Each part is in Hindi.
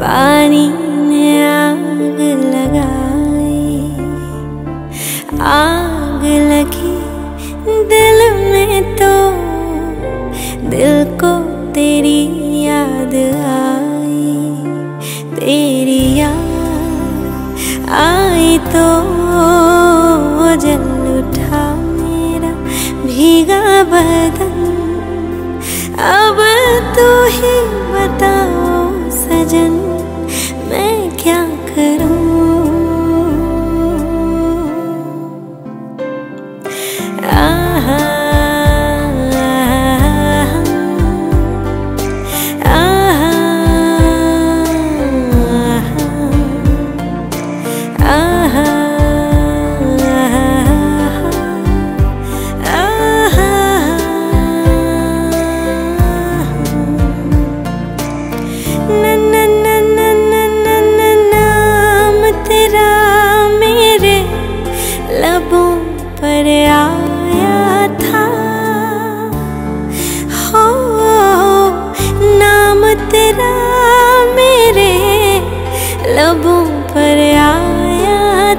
पानी ने आग लगाई। आग लगी दिल में तो। दिल को तेरी याद आई। तेरी याद आई तो जल उठा मेरा भीगा बदन। अब तू ही बताओ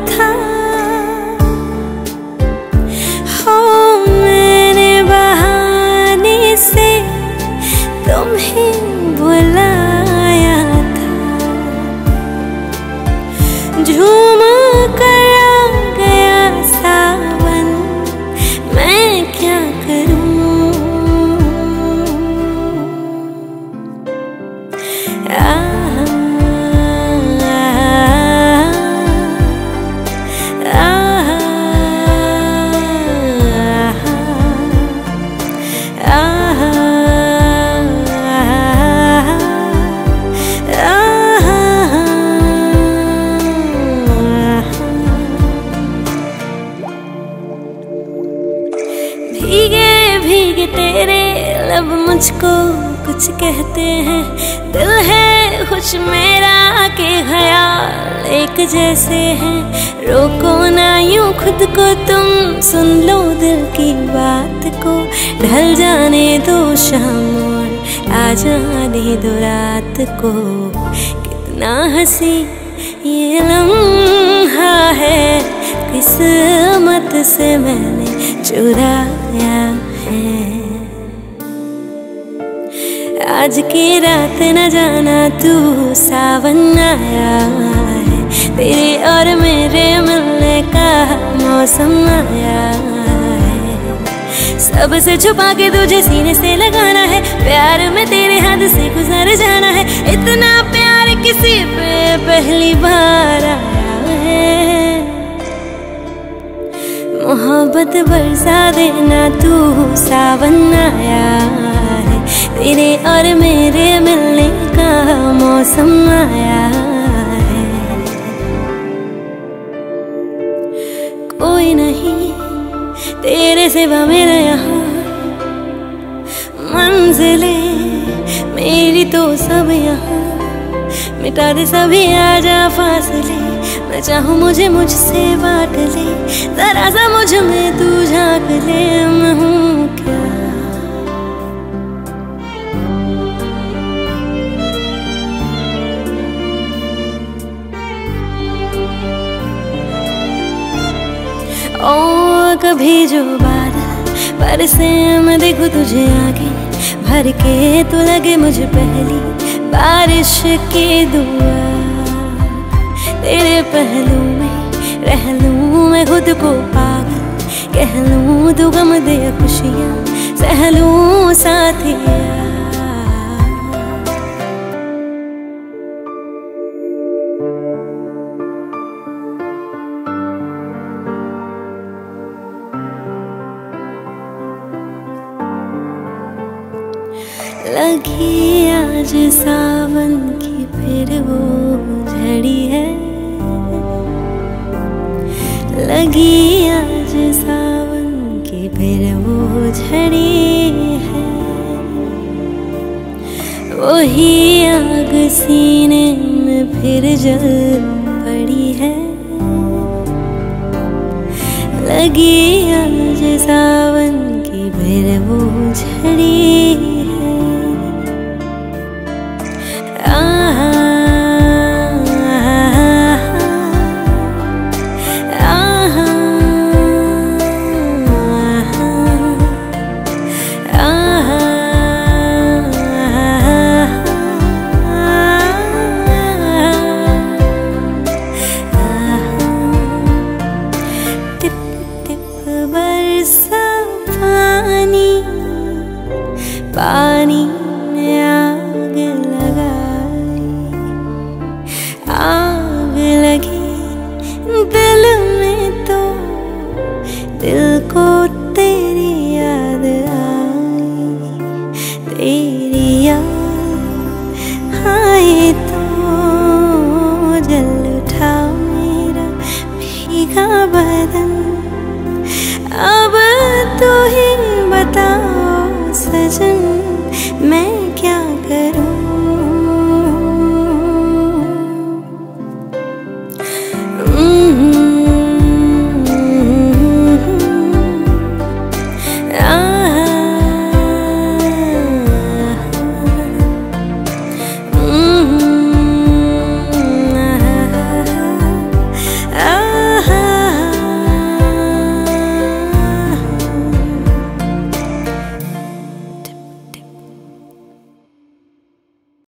था। हो मैंने बहाने से तुम्हें बुलाया था। झूम कर आ गया सावन मैं क्या करूँ? आहा, भीगे भीगे तेरे लब मुझको कुछ कहते हैं। दिल है खुश मेरा के ख्याल एक जैसे हैं। रोको ना यूँ खुद को, तुम सुन लो दिल की बात को। ढल जाने दो शाम और आ जाने दो रात को। कितना हँसी ये लम्हा किस्मत से मैंने चुराया है। आज की रात न जाना, तू सावन आया है। तेरे और मेरे मिलने का मौसम आया है। सबसे छुपा के तुझे सीने से लगाना है, प्यार में तेरे हाथ से मोहब्बत बरसा देना तू सावन आया है। तेरे और मेरे मिलने का मौसम आया है। कोई नहीं, तेरे सिवा मेरे यहाँ। मंजिले, मेरी तो सब यहाँ। मिटा दे सभी आजा फासले मैं चाहूँ मुझे मुझसे बांट ले। मुझमें तू झाँक ले हूँ क्या? ओ कभी जो बादल बरसे मैं देखूँ तुझे आगे, भर के तो लगे मुझे पहली बारिश की दुआ। तेरे पहलू में रह लूँ मैं खुद को पागल कह लूँ तू दे खुशियाँ सह साथिया लगी आज सावन की फिर वो झड़ी है। लगी आज सावन की फिर वो झड़ी है। वही आग सीने में फिर जल पड़ी है। लगी आज सावन की फिर वो झड़ी